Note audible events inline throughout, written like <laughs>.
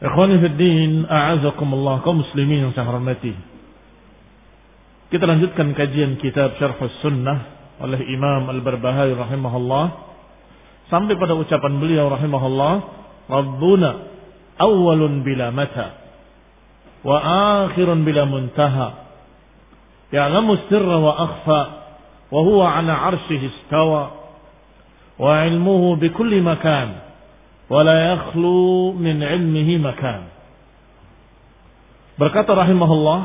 Ikhwani Fiddin, a'azakumullah, kaum muslimin yang saya hormati. Kita lanjutkan kajian kitab Syarh Sunnah oleh Imam Al-Barbahari rahimahullah. Sampai pada ucapan beliau rahimahullah, Rabbuna awwalun bila mata, wa akhirun bila muntaha, ya'lamu sirra wa akhfa, wa huwa ala arshihi istawa, wa ilmuhu bikulli makan, wala yakhlu min ilmihi makan. Berkata rahimahullah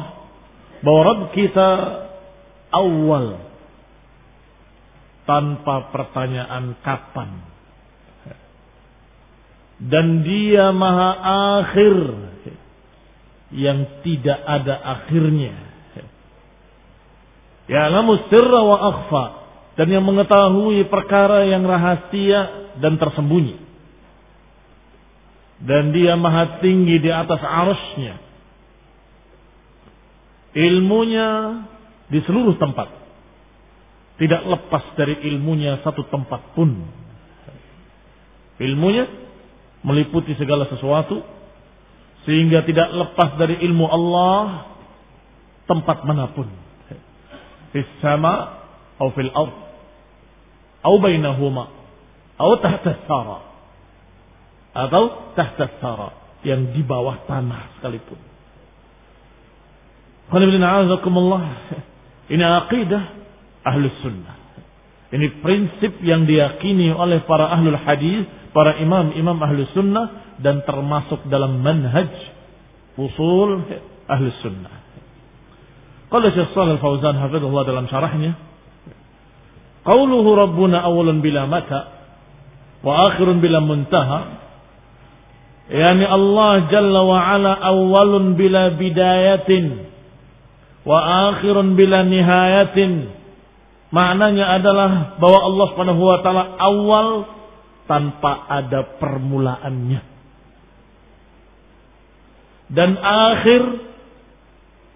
bahwa Rabb kita awal tanpa pertanyaan kapan. Dan dia maha akhir yang tidak ada akhirnya. Ya lamu sirra wa akhfa dan yang mengetahui perkara yang rahasia dan tersembunyi dan dia maha tinggi di atas arusnya. Ilmunya di seluruh tempat. Tidak lepas dari ilmunya satu tempat pun. Ilmunya meliputi segala sesuatu. Sehingga tidak lepas dari ilmu Allah tempat mana pun. Sama atau fil ard. Atau bainahuma. Atau tahta atau tahta thara yang di bawah tanah sekalipun. Ini aqidah ahlu sunnah. Ini prinsip yang diyakini oleh para ahlul hadis, para imam-imam ahlu sunnah dan termasuk dalam manhaj usul ahlu sunnah. Kalau Syekh Shalal Fauzan hafizahullah dalam syarahnya, qauluhu rabbuna awalun bila mata wa akhirun bila muntaha Yani Allah Jalla wa Ala awalun bila bidayatin wa akhirun bila nihayatin. Maknanya adalah bahwa Allah Subhanahu wa taala awal tanpa ada permulaannya. Dan akhir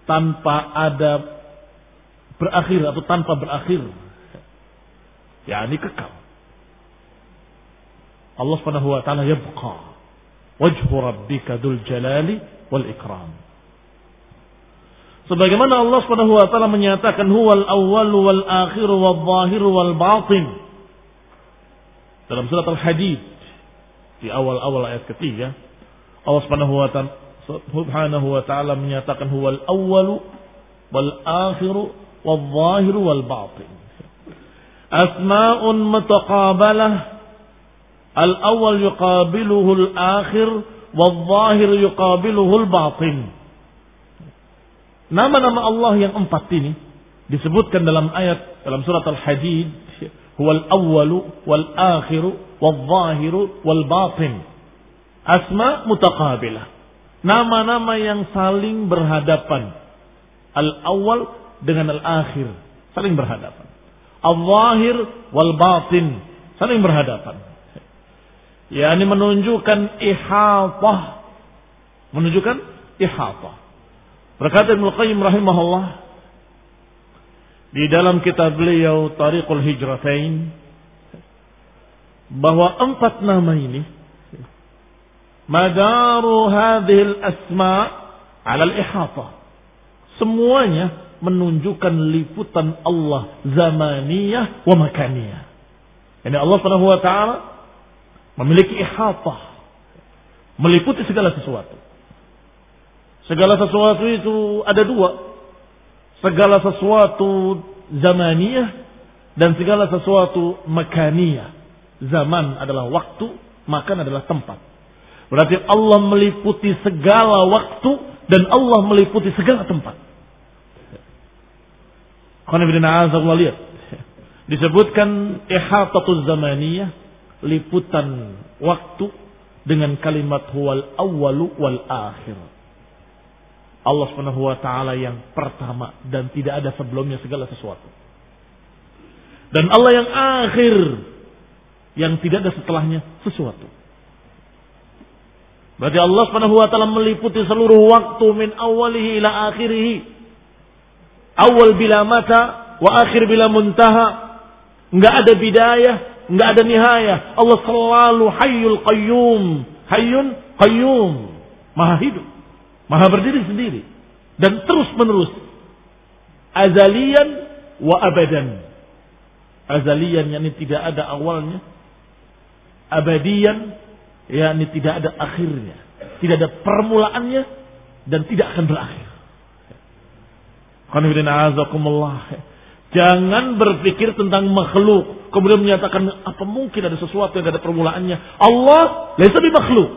tanpa ada berakhir atau tanpa berakhir. Ya, ini kekal. Allah Subhanahu wa taala yabqa wajhu rabbika dzul jalali wal ikram. Sebagaimana Allah Subhanahu wa taala menyatakan huwal awwal wal akhir wal zahir wal batin. Dalam surat Al-Hadid di awal-awal ayat ketiga Allah Subhanahu wa taala Subhanahu wa taala menyatakan huwal awwalu wal akhiru wal zahiru wal batin. Asma'un mutaqabalah al awwal yuqabiluhu al akhir wal zahir yuqabiluhu al batin. Nama-nama Allah yang empat ini disebutkan dalam ayat dalam surat Al-Hadid huwal awwalu wal akhiru wal zahiru wal batin. Asma mutaqabilah. Nama-nama yang saling berhadapan. Al-awwal dengan al-akhir. Saling berhadapan. Al-zahir wal batin. Saling berhadapan. Ya, ini menunjukkan ihatah. Menunjukkan ihatah. Berkata Ibn Qayyim rahimahullah. Di dalam kitab beliau Tariqul Hijratain. Bahwa empat nama ini madaru hadhil asma ala al-ihata. Semuanya menunjukkan liputan Allah zamaniyah wa makaniyah. Ini Allah Subhanahu wa taala memiliki ihata. Meliputi segala sesuatu. Segala sesuatu itu ada dua. Segala sesuatu zamaniyah dan segala sesuatu makaniyah. Zaman adalah waktu, makan adalah tempat. Berarti Allah meliputi segala waktu dan Allah meliputi segala tempat. lihat. Disebutkan ihatatul zamaniyah, liputan waktu dengan kalimat huwal awwalu wal akhir. Allah Subhanahu wa taala yang pertama dan tidak ada sebelumnya segala sesuatu. Dan Allah yang akhir yang tidak ada setelahnya sesuatu. Berarti Allah Subhanahu wa taala meliputi seluruh waktu min awalihi ila akhirih. Awal bila mata wa akhir bila muntaha. Enggak ada bidayah, enggak ada nihayah. Allah selalu hayyul qayyum. Hayyun qayyum. Maha hidup. Maha berdiri sendiri. Dan terus menerus. Azalian wa abadan. Azalian yang ini tidak ada awalnya. Abadian yakni tidak ada akhirnya, tidak ada permulaannya dan tidak akan berakhir. Jangan berpikir tentang makhluk kemudian menyatakan apa mungkin ada sesuatu yang ada permulaannya. Allah lebih makhluk.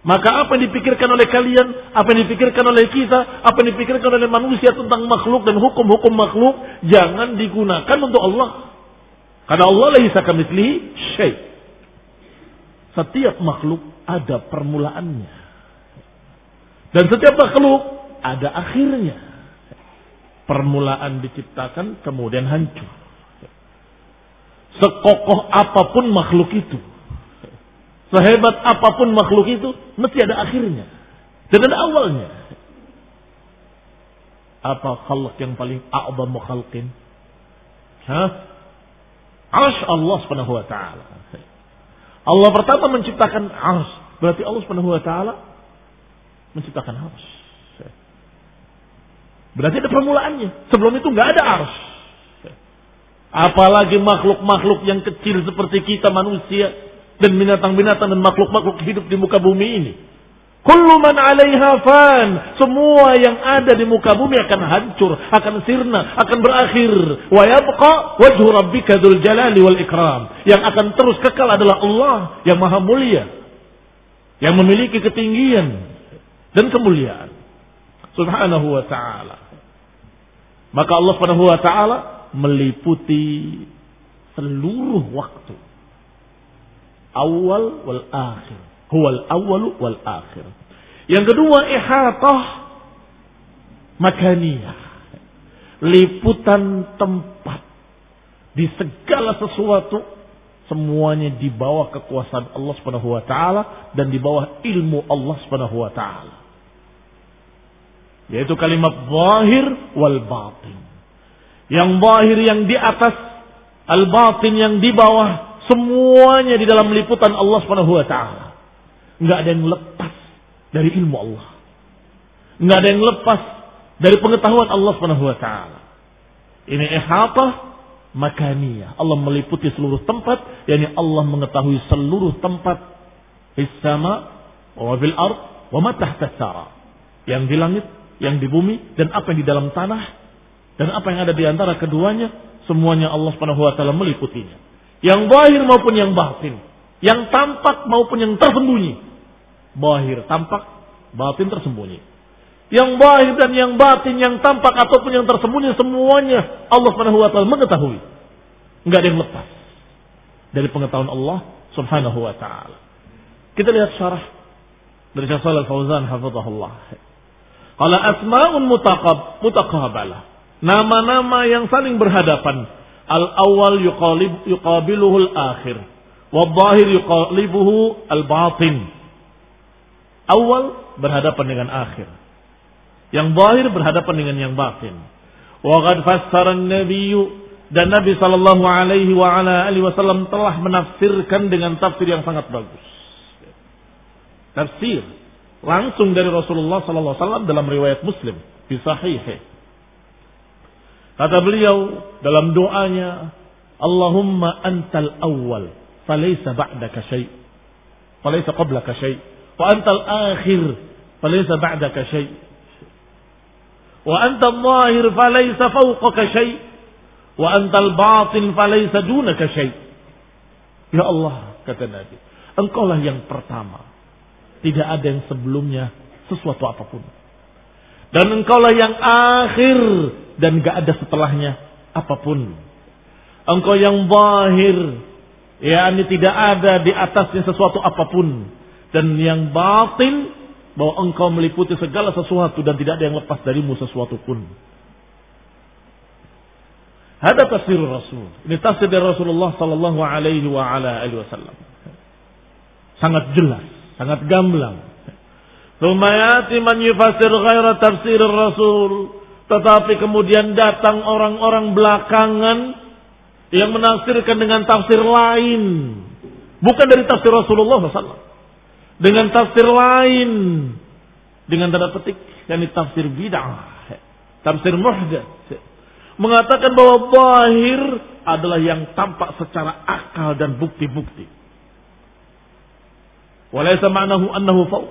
Maka apa yang dipikirkan oleh kalian, apa yang dipikirkan oleh kita, apa yang dipikirkan oleh manusia tentang makhluk dan hukum-hukum makhluk, jangan digunakan untuk Allah. Karena Allah laisa kamitslihi syai'. Setiap makhluk ada permulaannya. Dan setiap makhluk ada akhirnya. Permulaan diciptakan kemudian hancur. Sekokoh apa pun makhluk itu. Sehebat apa pun makhluk itu mesti ada akhirnya. Dan ada awalnya. Apa khalq yang paling a'zamu khalqin? Hah? Arsh Allah subhanahu wa ta'ala. Allah pertama menciptakan ars. Berarti Allah Subhanahu wa taala menciptakan ars. Berarti ada permulaannya. Sebelum itu nggak ada ars. Apalagi makhluk-makhluk yang kecil seperti kita manusia dan binatang-binatang dan makhluk-makhluk hidup di muka bumi ini. Kullu man 'alaiha fan. Semua yang ada di muka bumi akan hancur, akan sirna, akan berakhir. Wa yabqa wajhu rabbika dzul jalali wal ikram. Yang akan terus kekal adalah Allah yang maha mulia. Yang memiliki ketinggian dan kemuliaan. Subhanahu wa ta'ala. Maka Allah Subhanahu wa ta'ala meliputi seluruh waktu. Awal wal akhir Huwal awalu wal akhir. Yang kedua ihatah makaniyah. Liputan tempat. Di segala sesuatu semuanya di bawah kekuasaan Allah Subhanahu wa taala dan di bawah ilmu Allah Subhanahu wa taala. Yaitu kalimat zahir wal batin. Yang zahir yang di atas, al batin yang di bawah, semuanya di dalam liputan Allah Subhanahu wa taala. Nggak ada yang lepas dari ilmu Allah. Nggak ada yang lepas dari pengetahuan Allah Subhanahu wa taala. Ini ihatah makaniyah. Allah meliputi seluruh tempat, yakni Allah mengetahui seluruh tempat di sama wa fil ard wa ma tahta Yang di langit, yang di bumi dan apa yang di dalam tanah dan apa yang ada di antara keduanya semuanya Allah Subhanahu wa taala meliputinya. Yang zahir maupun yang batin, yang tampak maupun yang tersembunyi. Zahir tampak, batin tersembunyi. Yang zahir dan yang batin, yang tampak ataupun yang tersembunyi semuanya Allah Subhanahu wa taala mengetahui. Enggak ada yang lepas dari pengetahuan Allah Subhanahu wa taala. Kita lihat syarah dari Syekh Shalal Fauzan hafizahullah. Qala asma'un mutaqab mutaqabalah. Nama-nama yang saling berhadapan. Al-awwal yuqalib yuqabiluhu al-akhir. Wal-zahir yuqalibuhu al-batin. Awal berhadapan dengan akhir. Yang zahir berhadapan dengan yang batin. Wa qad fassara an-nabiyyu dan Nabi sallallahu alaihi wa ala alihi wasallam telah menafsirkan dengan tafsir yang sangat bagus. Tafsir langsung dari Rasulullah sallallahu alaihi wasallam dalam riwayat Muslim di sahih. Kata beliau dalam doanya, Allahumma antal awwal, falaysa ba'daka syai', falaysa qablaka syai', wa antal akhir, falaysa ba'daka syai', wa antal zahir, falaysa fawqaka syai', Wa antal batin falaysa dunaka syai. Ya Allah, kata Nabi. Engkaulah yang pertama. Tidak ada yang sebelumnya sesuatu apa pun. Dan engkaulah yang akhir dan gak ada setelahnya apa pun. Engkau yang bahir, ya ini tidak ada di atasnya sesuatu apa pun. Dan yang batin, bahwa engkau meliputi segala sesuatu dan tidak ada yang lepas darimu sesuatu pun. Ada tafsir Rasul. Ini tafsir dari Rasulullah sallallahu alaihi wasallam. Sangat jelas, sangat gamblang. Lumayati man yufasir ghaira tafsir Rasul. Tetapi kemudian datang orang-orang belakangan yang menafsirkan dengan tafsir lain. Bukan dari tafsir Rasulullah SAW. Dengan tafsir lain. Dengan tanda petik. yakni tafsir bid'ah. Tafsir muhdats mengatakan bahwa bahir adalah yang tampak secara akal dan bukti-bukti. Walaysa ma'nahu annahu fauq.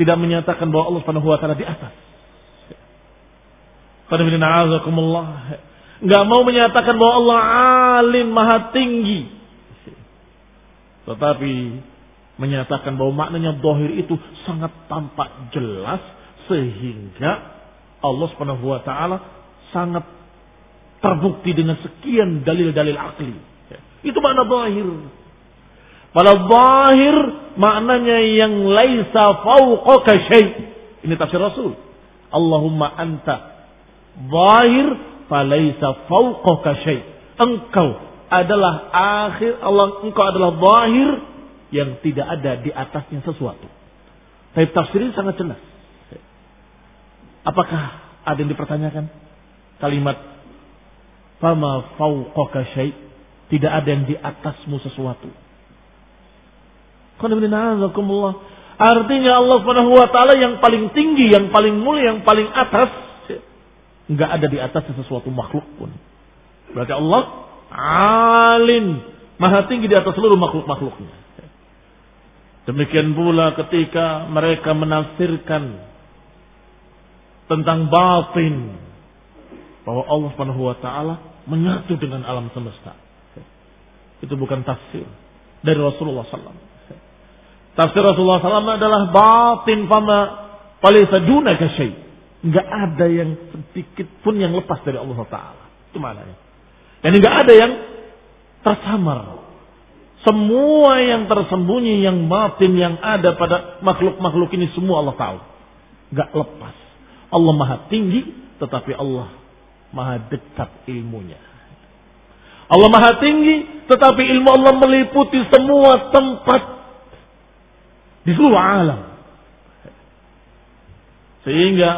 Tidak menyatakan bahwa Allah Subhanahu wa taala di atas. Enggak mau menyatakan bahwa Allah alim maha tinggi. Tetapi menyatakan bahwa maknanya dohir itu sangat tampak jelas sehingga Allah Subhanahu wa taala sangat terbukti dengan sekian dalil-dalil akli. Itu makna zahir. Pada zahir maknanya yang laisa fauqaka syai. Ini tafsir Rasul. Allahumma anta zahir falaisa fauqaka syai. Engkau adalah akhir Allah engkau adalah zahir yang tidak ada di atasnya sesuatu. Tapi tafsir ini sangat jelas. Apakah ada yang dipertanyakan? Kalimat Fama fauqaka syai' tidak ada yang di atasmu sesuatu. Artinya Allah Subhanahu wa taala yang paling tinggi, yang paling mulia, yang paling atas enggak ada di atasnya sesuatu makhluk pun. Berarti Allah alim, maha tinggi di atas seluruh makhluk-makhluknya. Demikian pula ketika mereka menafsirkan tentang batin bahwa Allah Subhanahu wa taala menyatu dengan alam semesta. Itu bukan tafsir dari Rasulullah SAW. Tafsir Rasulullah SAW adalah batin fama paling seduna syai. Enggak ada yang sedikit pun yang lepas dari Allah Taala. Itu maknanya. Dan enggak ada yang tersamar. Semua yang tersembunyi, yang batin, yang ada pada makhluk-makhluk ini semua Allah tahu. Enggak lepas. Allah maha tinggi, tetapi Allah maha dekat ilmunya. Allah maha tinggi, tetapi ilmu Allah meliputi semua tempat di seluruh alam. Sehingga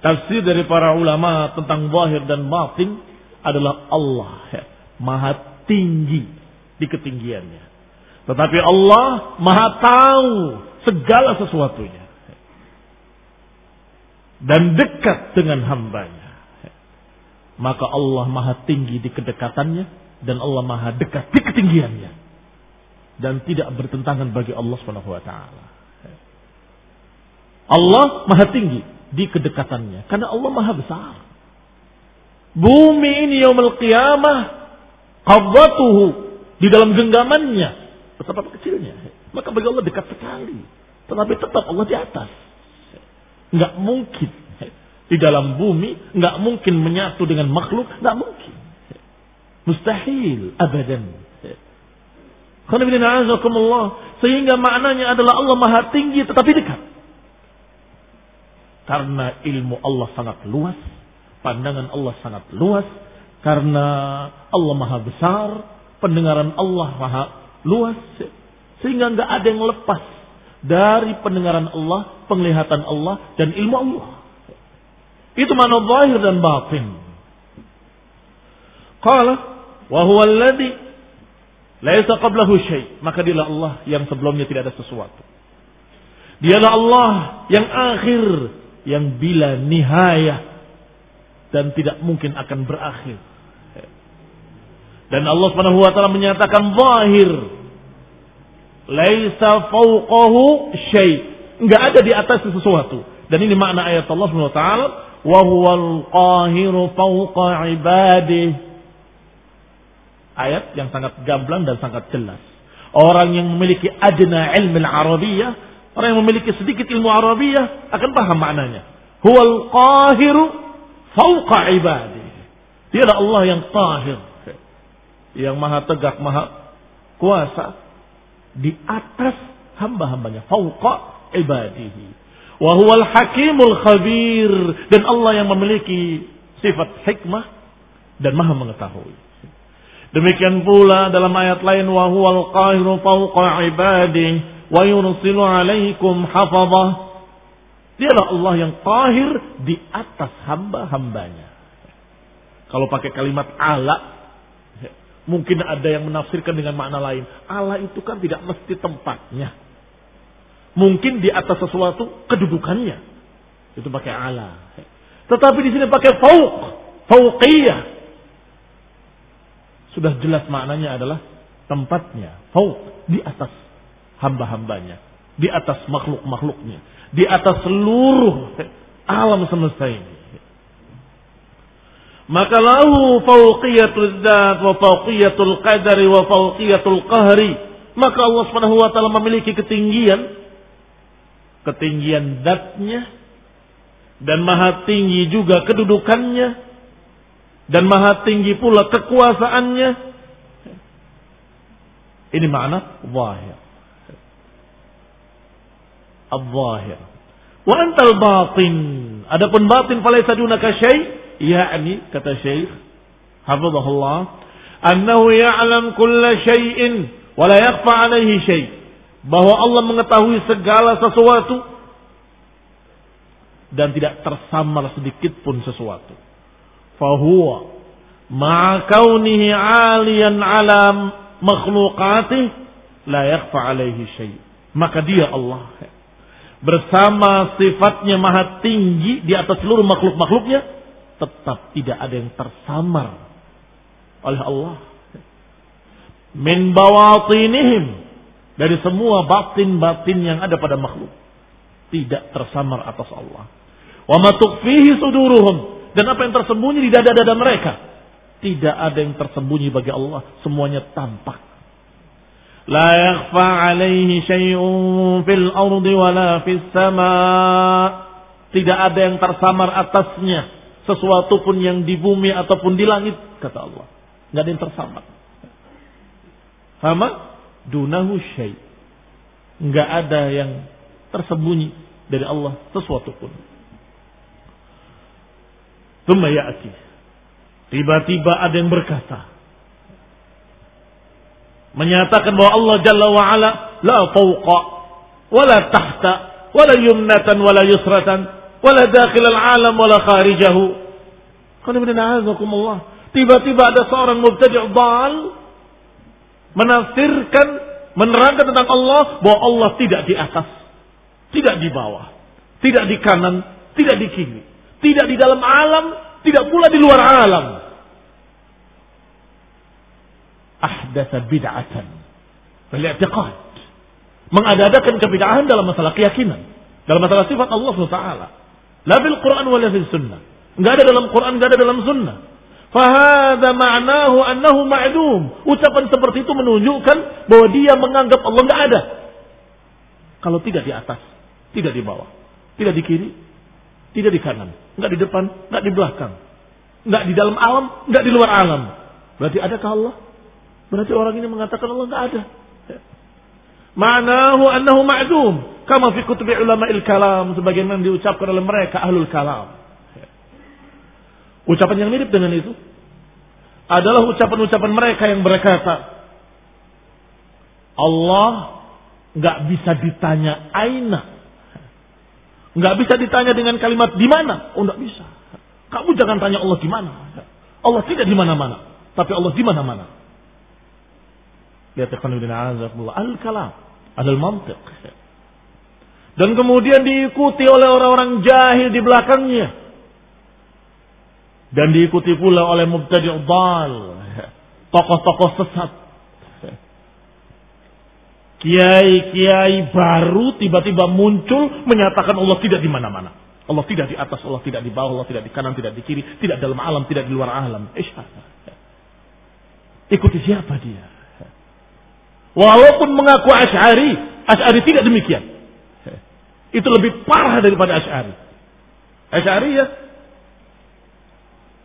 tafsir dari para ulama tentang zahir dan batin adalah Allah maha tinggi di ketinggiannya. Tetapi Allah maha tahu segala sesuatunya. Dan dekat dengan hambanya maka Allah maha tinggi di kedekatannya dan Allah maha dekat di ketinggiannya dan tidak bertentangan bagi Allah Subhanahu wa taala. Allah maha tinggi di kedekatannya. Karena Allah maha besar. Bumi ini yaumul qiyamah qabdatuhu di dalam genggamannya. Betapa kecilnya. Maka bagi Allah dekat sekali. Tetapi tetap Allah di atas. Nggak mungkin. Di dalam bumi nggak mungkin menyatu dengan makhluk. Nggak mungkin. Mustahil. Abadan. Sehingga maknanya adalah Allah maha tinggi tetapi dekat. Karena ilmu Allah sangat luas Pandangan Allah sangat luas karena Allah maha besar, pendengaran Allah maha luas sehingga nggak ada yang lepas dari pendengaran Allah, penglihatan Allah dan ilmu Allah. Itu mana zahir dan batin. Qala wa huwa alladhi laisa qablahu syai. Maka dialah Allah yang sebelumnya tidak ada sesuatu. Dialah Allah yang akhir yang bila nihayah dan tidak mungkin akan berakhir. Dan Allah Subhanahu wa taala menyatakan zahir. Laisa fawqahu syai. Enggak ada di atas sesuatu. Dan ini makna ayat Allah Subhanahu wa taala, wa huwal qahiru fawqa ibadih. Ayat yang sangat gamblang dan sangat jelas. Orang yang memiliki adna ilmu al-arabiyah, orang yang memiliki sedikit ilmu arabiyah akan paham maknanya. Huwal qahiru fauqa ibadi. Dialah Allah yang tahir. Yang maha tegak, maha kuasa. Di atas hamba-hambanya. Fauqa ibadihi. Wahuwal hakimul khabir. Dan Allah yang memiliki sifat hikmah dan maha mengetahui. Demikian pula dalam ayat lain wahuwal qahiru fauqa ibadihi wa yursilu alaikum hafazah Dialah Allah yang tahir di atas hamba-hambanya. Kalau pakai kalimat Allah, mungkin ada yang menafsirkan dengan makna lain. Allah itu kan tidak mesti tempatnya. Mungkin di atas sesuatu kedudukannya. Itu pakai Allah. Tetapi di sini pakai fauq, fauqiyah. Sudah jelas maknanya adalah tempatnya, fauq, di atas hamba-hambanya, di atas makhluk-makhluknya di atas seluruh alam semesta ini. Maka lahu fauqiyatul dzat wa fauqiyatul qadari wa fauqiyatul qahri. Maka Allah Subhanahu wa taala memiliki ketinggian ketinggian zatnya dan maha tinggi juga kedudukannya dan maha tinggi pula kekuasaannya. Ini makna zahir al-zahir. Wa antal batin. Adapun batin falaisa dunaka syai, yakni kata Syekh hafizahullah, annahu ya'lam kulla syai'in wa la yakhfa 'alaihi syai'. Bahwa Allah mengetahui segala sesuatu dan tidak tersamar sedikit pun sesuatu. Fahuwa ma'a kaunihi 'aliyan 'ala makhluqatih la yakhfa 'alaihi syai'. Maka dia Allah bersama sifatnya maha tinggi di atas seluruh makhluk-makhluknya, tetap tidak ada yang tersamar oleh Allah. Min bawatinihim dari semua batin-batin yang ada pada makhluk tidak tersamar atas Allah. Wa ma suduruhum dan apa yang tersembunyi di dada-dada mereka tidak ada yang tersembunyi bagi Allah, semuanya tampak. لا يخفى عليه شيء في الأرض ولا في السماء tidak ada yang tersamar atasnya sesuatu pun yang di bumi ataupun di langit kata Allah nggak ada yang tersamar sama dunahu syai nggak ada yang tersembunyi dari Allah sesuatu pun Ya'ti. Tiba-tiba ada yang berkata, menyatakan bahwa Allah Jalla wa Ala la fawqa wala tahta wala yumnatan wala yusratan wala dakhil al-alam wala kharijahu. Tiba-tiba ada seorang mubtadi' dal menafsirkan menerangkan tentang Allah bahwa Allah tidak di atas, tidak di bawah, tidak di kanan, tidak di kiri, tidak di dalam alam, tidak pula di luar alam ahdatsa bid'atan fil i'tiqad. Mengadakan kebid'ahan dalam masalah keyakinan. Dalam masalah sifat Allah SWT. La Quran wa la fil sunnah. Enggak ada dalam Quran, enggak ada dalam sunnah. Fahada ma'nahu annahu ma'dum. Ucapan seperti itu menunjukkan bahwa dia menganggap Allah enggak ada. Kalau tidak di atas, tidak di bawah, tidak di kiri, tidak di kanan, enggak di depan, enggak di belakang, enggak di dalam alam, enggak di luar alam. Berarti adakah Allah? Berarti orang ini mengatakan Allah enggak ada. Ma'nahu annahu ma'dum. Kama fi kutubi ulama il kalam. Sebagaimana diucapkan oleh mereka ahlul kalam. Ucapan yang mirip dengan itu adalah ucapan-ucapan mereka yang berkata, Allah nggak bisa ditanya aina, nggak bisa ditanya dengan kalimat di mana, oh nggak bisa. Kamu jangan tanya Allah di mana. Allah tidak di mana-mana, tapi Allah di mana-mana. Lihat al-kalam, al-mantiq. Dan kemudian diikuti oleh orang-orang jahil di belakangnya dan diikuti pula oleh mubtadi' dal, tokoh-tokoh sesat. Kiai-kiai baru tiba-tiba muncul menyatakan Allah tidak di mana-mana. Allah tidak di atas, Allah tidak di bawah, Allah tidak di kanan, tidak di kiri, tidak dalam alam, tidak di luar alam. Ikuti siapa dia? Walaupun mengaku Ash'ari, Ash'ari tidak demikian. Itu lebih parah daripada Ash'ari. Ash'ari ya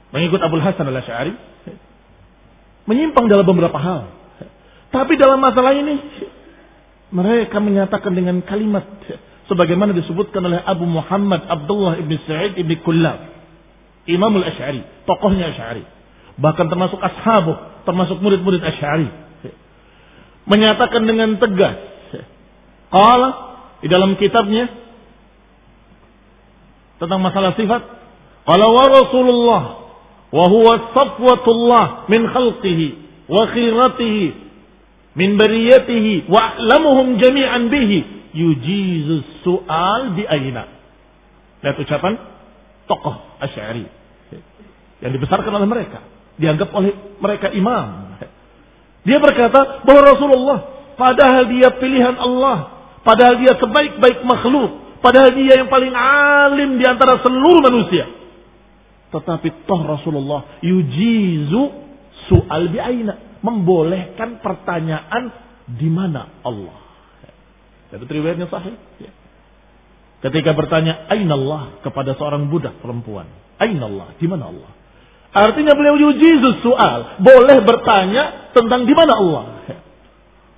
mengikut Abu Hasan al Ashari menyimpang dalam beberapa hal. Tapi dalam masalah ini mereka menyatakan dengan kalimat sebagaimana disebutkan oleh Abu Muhammad Abdullah ibn Sa'id ibn Kullab, Imam al-Asy'ari, tokohnya Ashari, Bahkan termasuk ashabu, termasuk murid-murid Ashari, Menyatakan dengan tegas. Qala di dalam kitabnya tentang masalah sifat, qala wa Rasulullah wa huwa safwatullah min khalqihi wa khiratihi min bariyatihi wa lamuhum jami'an bihi yujizus su'al bi aina. Lihat ucapan tokoh Asy'ari yang dibesarkan oleh mereka, dianggap oleh mereka imam. Dia berkata bahwa Rasulullah padahal dia pilihan Allah, padahal dia sebaik-baik makhluk, padahal dia yang paling alim di antara seluruh manusia. Tetapi toh Rasulullah yujizu su'al bi aina Membolehkan pertanyaan di mana Allah. Itu riwayatnya sahih. Ya. Ketika bertanya Aina Allah kepada seorang budak perempuan. Aina Allah, di mana Allah? Artinya beliau yujizu soal, boleh bertanya tentang di mana Allah.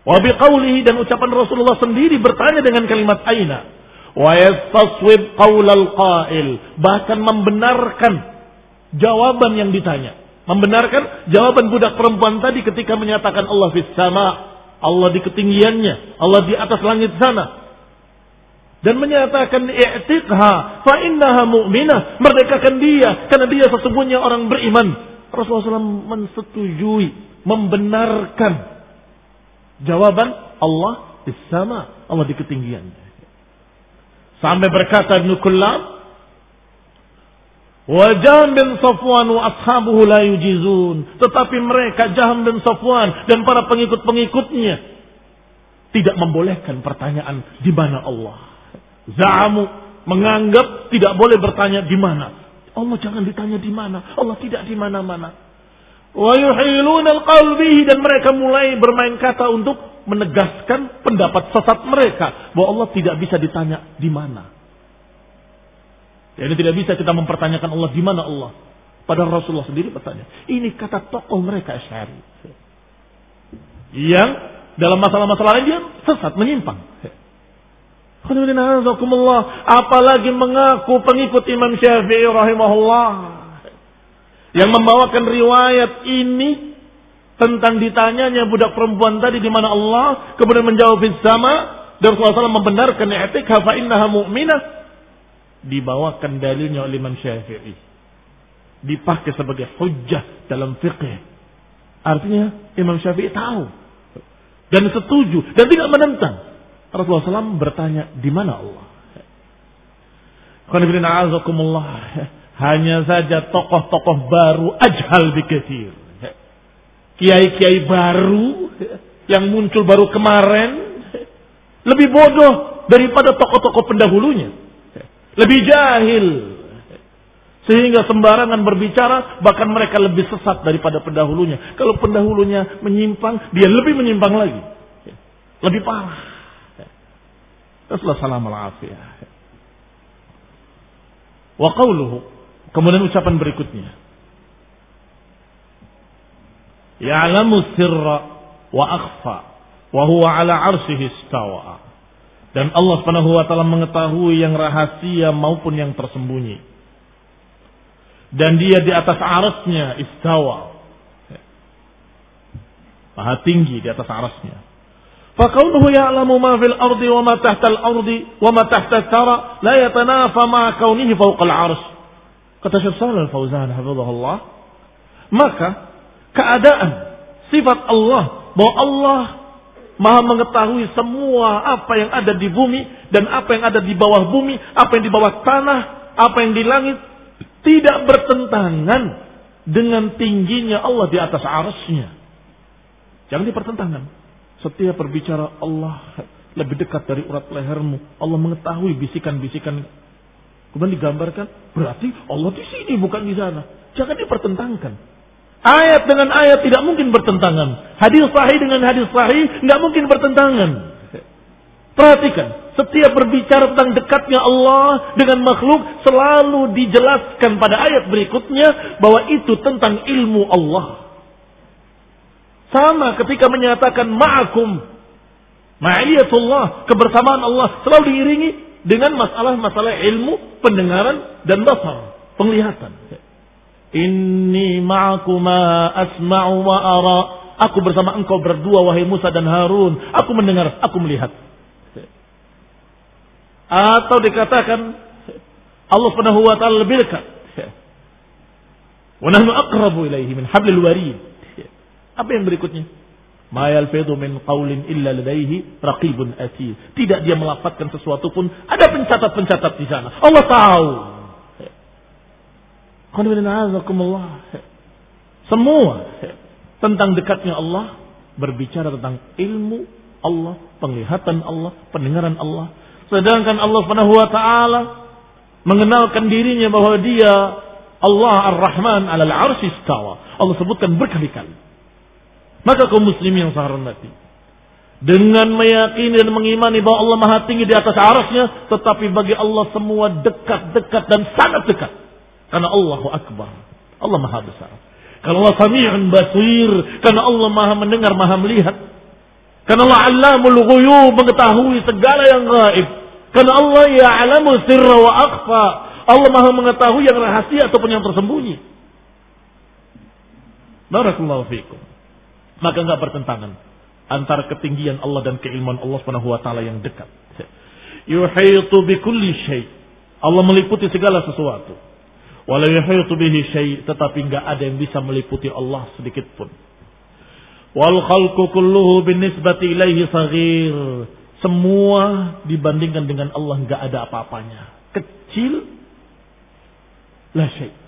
Wa biqaulihi dan ucapan Rasulullah sendiri bertanya dengan kalimat aina. Wa yastaswib qaulal qail, bahkan membenarkan jawaban yang ditanya. Membenarkan jawaban budak perempuan tadi ketika menyatakan Allah fis sama, Allah di ketinggiannya, Allah di atas langit sana. Dan menyatakan i'tiqha fa innaha mu'minah, merdekakan dia karena dia sesungguhnya orang beriman. Rasulullah SAW mensetujui, membenarkan jawaban Allah di sama, Allah di ketinggiannya. Sampai berkata Ibnu Kullab, Wa bin Safwan wa ashabuhu la yujizun. Tetapi mereka Jaham bin Safwan dan para pengikut-pengikutnya tidak membolehkan pertanyaan di mana Allah. Za'amu menganggap tidak boleh bertanya di mana. Allah jangan ditanya di mana. Allah tidak di mana-mana. Wa yuhilun al dan mereka mulai bermain kata untuk menegaskan pendapat sesat mereka bahwa Allah tidak bisa ditanya di mana. Jadi tidak bisa kita mempertanyakan Allah di mana Allah. Padahal Rasulullah sendiri bertanya. Ini kata tokoh mereka Asy'ari. Yang dalam masalah-masalah lain dia sesat, menyimpang. Apalagi mengaku pengikut Imam Syafi'i rahimahullah. Yang membawakan riwayat ini tentang ditanyanya budak perempuan tadi di mana Allah, kemudian menjawab sama dan Rasulullah SAW membenarkan i'tikha fa innaha mu'minah dibawakan dalilnya oleh Imam Syafi'i. Dipakai sebagai hujah dalam fikih. Artinya Imam Syafi'i tahu dan setuju dan tidak menentang. Rasulullah SAW bertanya di mana Allah. Hanya saja tokoh-tokoh baru ajhal bikesir. Kiai-kiai baru yang muncul baru kemarin lebih bodoh daripada tokoh-tokoh pendahulunya. Lebih jahil. Sehingga sembarangan berbicara, bahkan mereka lebih sesat daripada pendahulunya. Kalau pendahulunya menyimpang, dia lebih menyimpang lagi. Lebih parah. Rasulullah salam. Wa qawluhu. Kemudian ucapan berikutnya. Ya'lamu sirra wa akhfa. Wa huwa ala arsihi istawa. Dan Allah Subhanahu wa taala mengetahui yang rahasia maupun yang tersembunyi. Dan dia di atas arasnya istawa. Maha tinggi di atas arasnya. Fakaunuhu ya'lamu ma fil ardi wa ma tahta al-ardi wa ma tahta thara la yatanafa ma kaunihi fawqa al-arsh. Kata Syekh Shalal Fauzan hafizahullah, maka keadaan sifat Allah bahwa Allah Maha mengetahui semua apa yang ada di bumi dan apa yang ada di bawah bumi, apa yang di bawah tanah, apa yang di langit tidak bertentangan dengan tingginya Allah di atas arasnya. Jangan dipertentangkan. Setiap berbicara Allah lebih dekat dari urat lehermu. Allah mengetahui bisikan-bisikan. Kemudian digambarkan, berarti Allah di sini bukan di sana. Jangan dipertentangkan. Ayat dengan ayat tidak mungkin bertentangan. Hadis sahih dengan hadis sahih nggak mungkin bertentangan. Perhatikan, setiap berbicara tentang dekatnya Allah dengan makhluk selalu dijelaskan pada ayat berikutnya bahwa itu tentang ilmu Allah. Sama ketika menyatakan ma'akum. Ma'iyatullah. Kebersamaan Allah. Selalu diiringi dengan masalah-masalah ilmu, pendengaran, dan basar. Penglihatan. Inni ma'akuma asma'u wa ara. Aku bersama engkau berdua wahai Musa dan Harun. Aku mendengar, aku melihat. Atau dikatakan Allah Subhanahu wa taala lebih dekat. Wa nahnu aqrabu ilaihi min hablil warid. Apa yang berikutnya? Ma yalfidhu min qawlin illa ladaihi raqibun atid. Tidak dia melafatkan sesuatu pun ada pencatat-pencatat di sana. Allah tahu. Semua tentang dekatnya Allah berbicara tentang ilmu Allah, penglihatan Allah, pendengaran Allah. Sedangkan Allah Subhanahu wa taala mengenalkan dirinya bahwa dia Allah Ar-Rahman 'alal 'arsy istawa. Allah sebutkan berkali-kali. Maka kaum muslim yang saya hormati. Dengan meyakini dan mengimani bahwa Allah maha tinggi di atas arasnya. Tetapi bagi Allah semua dekat-dekat dan sangat dekat. Karena Allahu Akbar. Allah maha besar. Karena Allah sami'un basir. Karena Allah maha mendengar, maha melihat. Karena Allah alamul ghuyub mengetahui segala yang gaib. Karena Allah ya'lamu sirra wa akhfa. Allah maha mengetahui yang rahasia ataupun yang tersembunyi. Barakallahu fiikum. Maka nggak bertentangan antara ketinggian Allah dan keilmuan Allah Subhanahu wa taala yang dekat. Yuhitu bi kulli. Allah meliputi segala sesuatu. Wala yuhitu bihi syai, tetapi nggak ada yang bisa meliputi Allah sedikit pun. Wal khalqu kulluhu binisbati ilaihi saghir. Semua dibandingkan dengan Allah nggak ada apa-apanya. Kecil la syai.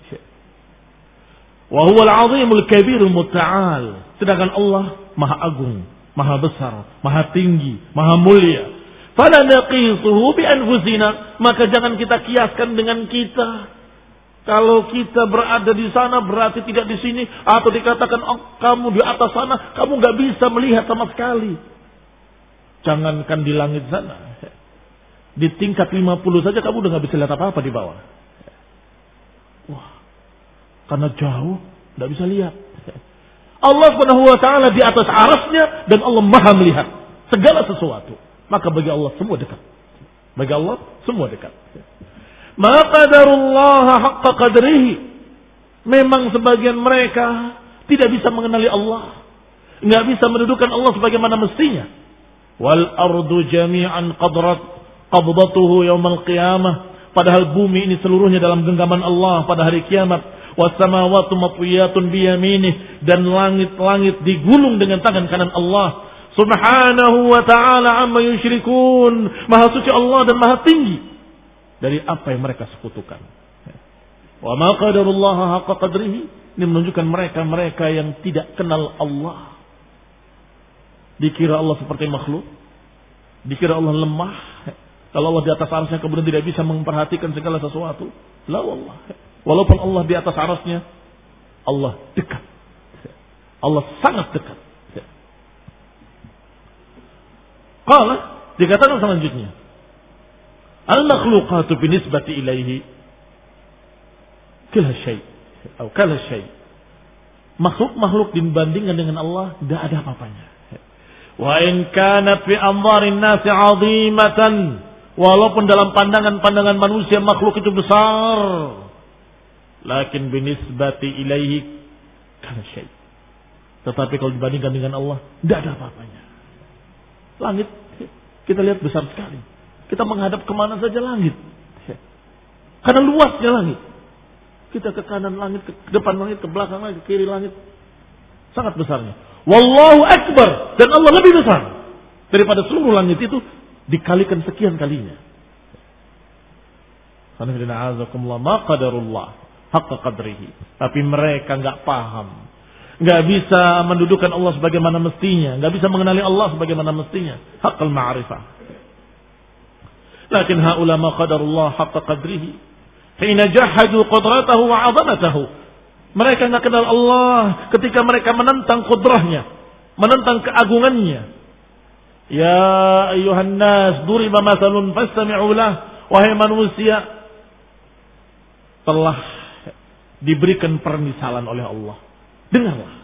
Wa huwa al-'azimul kabirul muta'al. Sedangkan Allah maha agung, maha besar, maha tinggi, maha mulia. Fala naqisuhu bi anfusina, maka jangan kita kiaskan dengan kita. Kalau kita berada di sana berarti tidak di sini atau dikatakan oh, kamu di atas sana, kamu nggak bisa melihat sama sekali. Jangankan di langit sana. Di tingkat 50 saja kamu udah nggak bisa lihat apa-apa di bawah. Wah, karena jauh nggak bisa lihat. Allah Subhanahu wa taala di atas arasnya dan Allah Maha melihat segala sesuatu. Maka bagi Allah semua dekat. Bagi Allah semua dekat. Maka darullah haqqa qadrihi. Memang sebagian mereka tidak bisa mengenali Allah. Nggak bisa mendudukan Allah sebagaimana mestinya. Wal ardu jami'an qadrat qabdatuhu yaumal qiyamah. Padahal bumi ini seluruhnya dalam genggaman Allah pada hari kiamat wasamawatu matwiyatun biyaminih dan langit-langit digulung dengan tangan kanan Allah subhanahu wa ta'ala amma yusyrikun maha suci Allah dan maha tinggi dari apa yang mereka sekutukan wa ma qadarullah haqqa qadrihi ini menunjukkan mereka-mereka yang tidak kenal Allah dikira Allah seperti makhluk dikira Allah lemah Kalau Allah di atas arasnya kemudian tidak bisa memperhatikan segala sesuatu. La Allah. Walaupun Allah di atas arasnya, Allah dekat. Allah sangat dekat. Qala dikatakan selanjutnya. Al-makhluqatu binisbati ilaihi kala syai atau kala syai. Makhluk-makhluk dibandingkan dengan Allah tidak ada apa-apanya. Wa in kanat fi anzarin nasi 'azimatan walaupun dalam pandangan-pandangan manusia makhluk itu besar lakin binisbati ilaihi kala syai. Tetapi kalau dibandingkan dengan Allah tidak ada apa-apanya. Langit kita lihat besar sekali. Kita menghadap ke mana saja langit. Karena luasnya langit. Kita ke kanan langit, ke depan langit, ke belakang langit, ke kiri langit. Sangat besarnya. Wallahu Akbar. Dan Allah lebih besar. Daripada seluruh langit itu dikalikan sekian kalinya. Tapi mereka nggak paham nggak bisa mendudukan Allah sebagaimana mestinya, nggak bisa mengenali Allah sebagaimana mestinya. Hakul ma'rifah. Lakin haula ma qadarullah haqqa qadrihi. Hina jahadu qudratahu wa 'azamatahu. Mereka nggak kenal Allah ketika mereka menentang kudrahnya, menentang keagungannya. Ya ayuhan nas, duriba masalun fastami'u lah. Wahai manusia, telah diberikan permisalan oleh Allah Dengarlah.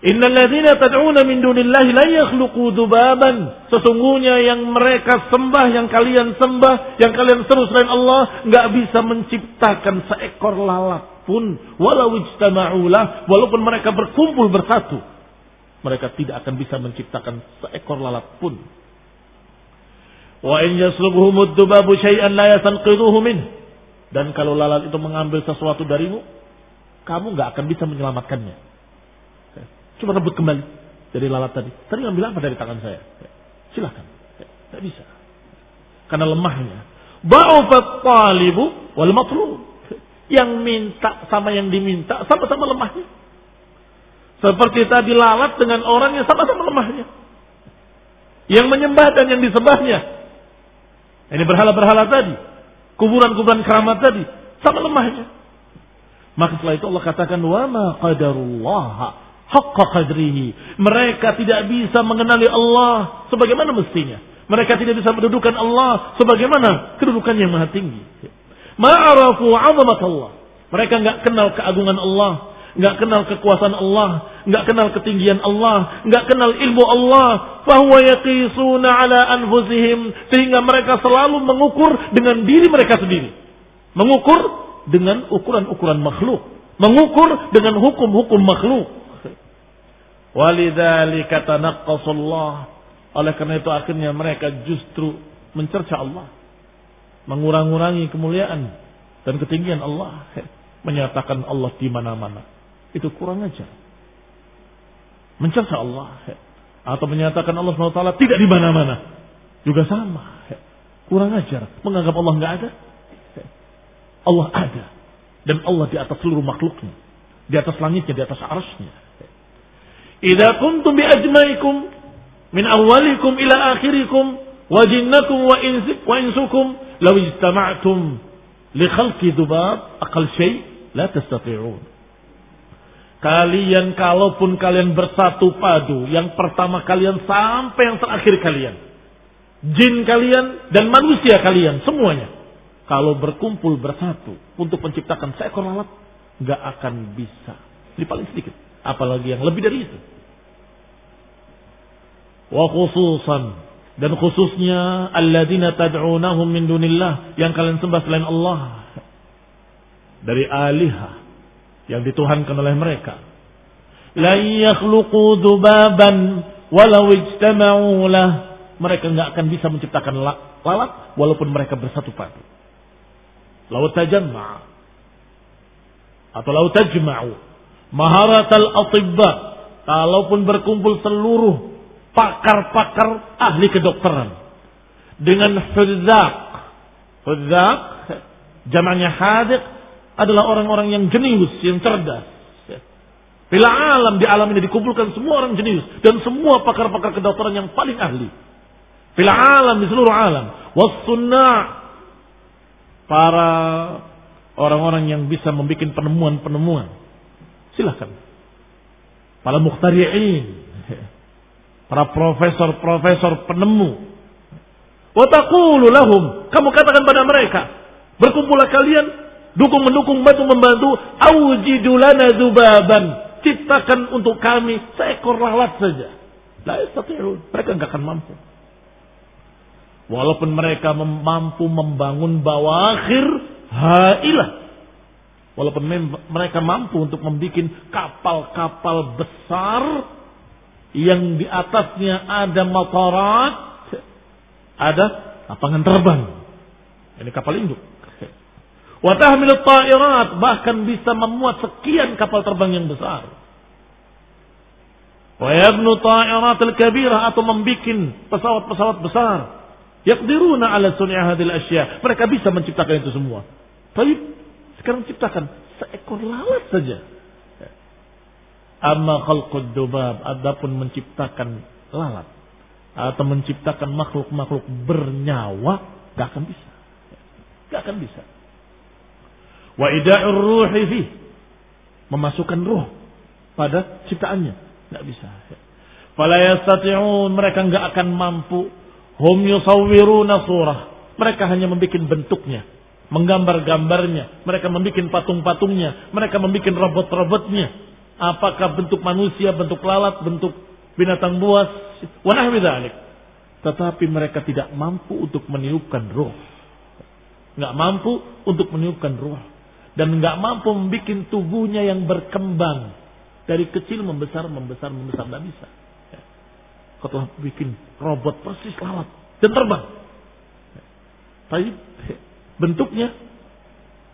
Innal ladzina tad'una min dunillahi la yakhluqu dubaban. Sesungguhnya yang mereka sembah, yang kalian sembah, yang kalian seru selain Allah, nggak bisa menciptakan seekor lalat pun, walau ijtama'ulah, walaupun mereka berkumpul bersatu, mereka tidak akan bisa menciptakan seekor lalat pun. Wa in yaslubhumud dubabu syai'an la yasanqidhuhu min. Dan kalau lalat itu mengambil sesuatu darimu, kamu nggak akan bisa menyelamatkannya. Cuma rebut kembali dari lalat tadi. Tadi ngambil apa dari tangan saya? Silahkan. Tidak bisa. Karena lemahnya. Ba'ufat talibu wal matlub. Yang minta sama yang diminta sama-sama lemahnya. Seperti tadi lalat dengan orang yang sama-sama lemahnya. Yang menyembah dan yang disembahnya. Ini berhala-berhala tadi. Kuburan-kuburan keramat tadi. Sama lemahnya. Maka setelah itu Allah katakan wa ma haqqa qadrihi. Mereka tidak bisa mengenali Allah sebagaimana mestinya. Mereka tidak bisa mendudukan Allah sebagaimana kedudukan yang maha tinggi. Ma'arafu 'azamat Allah. Mereka nggak kenal keagungan Allah, nggak kenal kekuasaan Allah, nggak kenal ketinggian Allah, nggak kenal ilmu Allah. Fahuwa yaqisuna ala anfusihim sehingga mereka selalu mengukur dengan diri mereka sendiri. Mengukur dengan ukuran-ukuran makhluk, mengukur dengan hukum-hukum makhluk. Walidzalika tanaqqasullah. Oleh karena itu akhirnya mereka justru mencerca Allah. Mengurang-urangi kemuliaan dan ketinggian Allah. <laughs> Menyatakan Allah di mana-mana. Itu kurang aja. Mencerca Allah. Atau menyatakan Allah SWT tidak di mana-mana. Juga sama. Kurang ajar. Menganggap Allah nggak ada. Allah ada. Dan Allah di atas seluruh makhluknya. Di atas langitnya, di atas arasnya. Idza kuntum bi ajmaikum min awalikum ila akhirikum wa jinnakum wa insik wa insukum law ijtama'tum li khalqi dhubab aqal syai la tastati'un. Kalian kalaupun kalian bersatu padu, yang pertama kalian sampai yang terakhir kalian. Jin kalian dan manusia kalian semuanya kalau berkumpul bersatu untuk menciptakan seekor lalat, nggak akan bisa. Ini paling sedikit. Apalagi yang lebih dari itu. Wa khususan dan khususnya alladzina tad'unahum min dunillah yang kalian sembah selain Allah dari alihah yang dituhankan oleh mereka. La yakhluqu dubaban walau ijtama'u Mereka nggak akan bisa menciptakan lalat walaupun mereka bersatu padu. Lau tajamma atau lau tajma'u maharatal atibba kalaupun berkumpul seluruh pakar-pakar ahli kedokteran dengan hudzaq hudzaq jamannya hadik adalah orang-orang yang jenius yang cerdas Bila alam di alam ini dikumpulkan semua orang jenius dan semua pakar-pakar kedokteran yang paling ahli. Fil alam di seluruh alam. Was sunnah para orang-orang yang bisa membuat penemuan-penemuan. Silahkan. Para mukhtari'in. Para profesor-profesor penemu. Wataqulu lahum. Kamu katakan pada mereka. Berkumpullah kalian. Dukung mendukung, bantu membantu. Awjidu lana zubaban. Ciptakan untuk kami seekor lalat saja. Mereka nggak akan mampu. Walaupun mereka mampu membangun bawakhir hailah. Walaupun mereka mampu untuk membuat kapal-kapal besar yang di atasnya ada motorat, ada lapangan terbang. Ini kapal induk. Watahmil ta'irat bahkan bisa memuat sekian kapal terbang yang besar. Wa yabnu ta'irat al-kabirah atau membuat pesawat-pesawat besar. Yaqdiruna ala sun'a hadil asya. Mereka bisa menciptakan itu semua. Tapi sekarang ciptakan seekor lalat saja. Amma khalqud dubab. Adapun menciptakan lalat. Atau menciptakan makhluk-makhluk bernyawa. Gak akan bisa. Gak akan bisa. Wa ida'ur ruhi fi. Memasukkan ruh pada ciptaannya. Gak bisa. Fala yastati'un. Mereka gak akan mampu Hum yusawwiruna surah. Mereka hanya membuat bentuknya. Menggambar-gambarnya. Mereka membuat patung-patungnya. Mereka membuat robot-robotnya. Apakah bentuk manusia, bentuk lalat, bentuk binatang buas. Wanahwi Tetapi mereka tidak mampu untuk meniupkan roh. Nggak mampu untuk meniupkan roh. Dan nggak mampu membuat tubuhnya yang berkembang. Dari kecil membesar, membesar, membesar. Nggak bisa. Kau telah bikin robot persis lalat dan terbang. Tapi bentuknya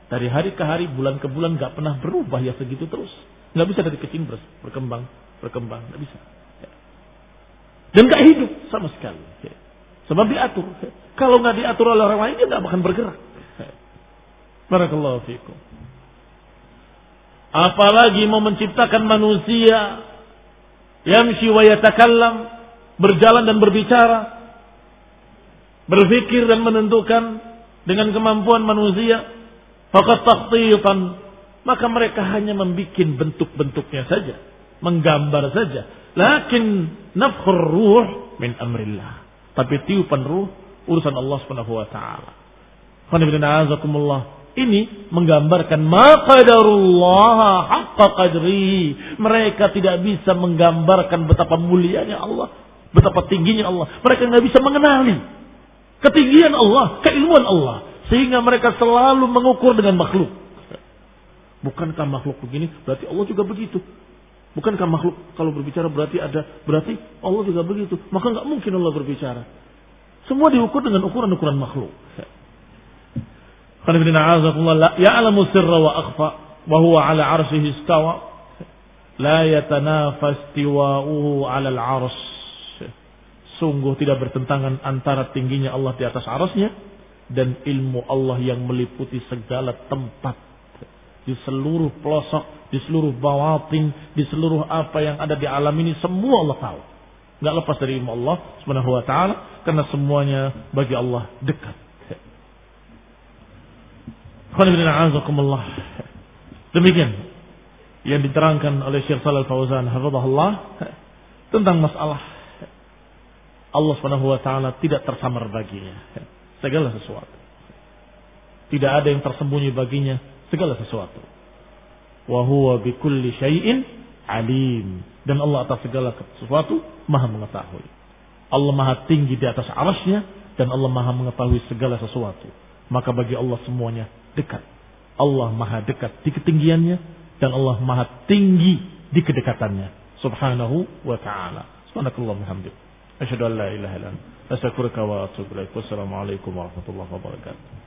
dari hari ke hari, bulan ke bulan nggak pernah berubah ya segitu terus. Nggak bisa dari kecil berkembang, berkembang, nggak bisa. Dan nggak hidup sama sekali. Sebab diatur. Kalau nggak diatur oleh orang lain dia nggak akan bergerak. Barakallahu fiikum. Apalagi mau menciptakan manusia yang wa berjalan dan berbicara, berpikir dan menentukan dengan kemampuan manusia, fakat takhtitan, maka mereka hanya membuat bentuk-bentuknya saja, menggambar saja. Lakin nafkhur ruh min amrillah. Tapi tiupan ruh urusan Allah Subhanahu wa taala. Ini menggambarkan maqadarullah haqqa qadri. Mereka tidak bisa menggambarkan betapa mulianya Allah Betapa tingginya Allah. Mereka nggak bisa mengenali ketinggian Allah, keilmuan Allah. Sehingga mereka selalu mengukur dengan makhluk. Bukankah makhluk begini? Berarti Allah juga begitu. Bukankah makhluk kalau berbicara berarti ada berarti Allah juga begitu. Maka nggak mungkin Allah berbicara. Semua diukur dengan ukuran-ukuran makhluk. Ya'lamu sirra wa akhfa wa huwa ala arsyihi istawa la yatanafas ala al-'arsy sungguh tidak bertentangan antara tingginya Allah di atas arasnya dan ilmu Allah yang meliputi segala tempat di seluruh pelosok, di seluruh bawatin, di seluruh apa yang ada di alam ini semua Allah tahu. Nggak lepas dari ilmu Allah Subhanahu wa taala karena semuanya bagi Allah dekat. Demikian yang diterangkan oleh Syekh Shalal Fauzan hafizahullah tentang masalah Allah Subhanahu wa taala tidak tersamar baginya segala sesuatu. Tidak ada yang tersembunyi baginya segala sesuatu. Wa huwa bikulli syai'in alim. Dan Allah atas segala sesuatu maha mengetahui. Allah maha tinggi di atas arasnya dan Allah maha mengetahui segala sesuatu. Maka bagi Allah semuanya dekat. Allah maha dekat di ketinggiannya dan Allah maha tinggi di kedekatannya. Subhanahu wa ta'ala. Subhanakallah Muhammad. Asyhadu an la ilaha illallah. Astaghfiruka wa atubu ilaik. Wassalamualaikum warahmatullahi wabarakatuh.